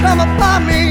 come upon me.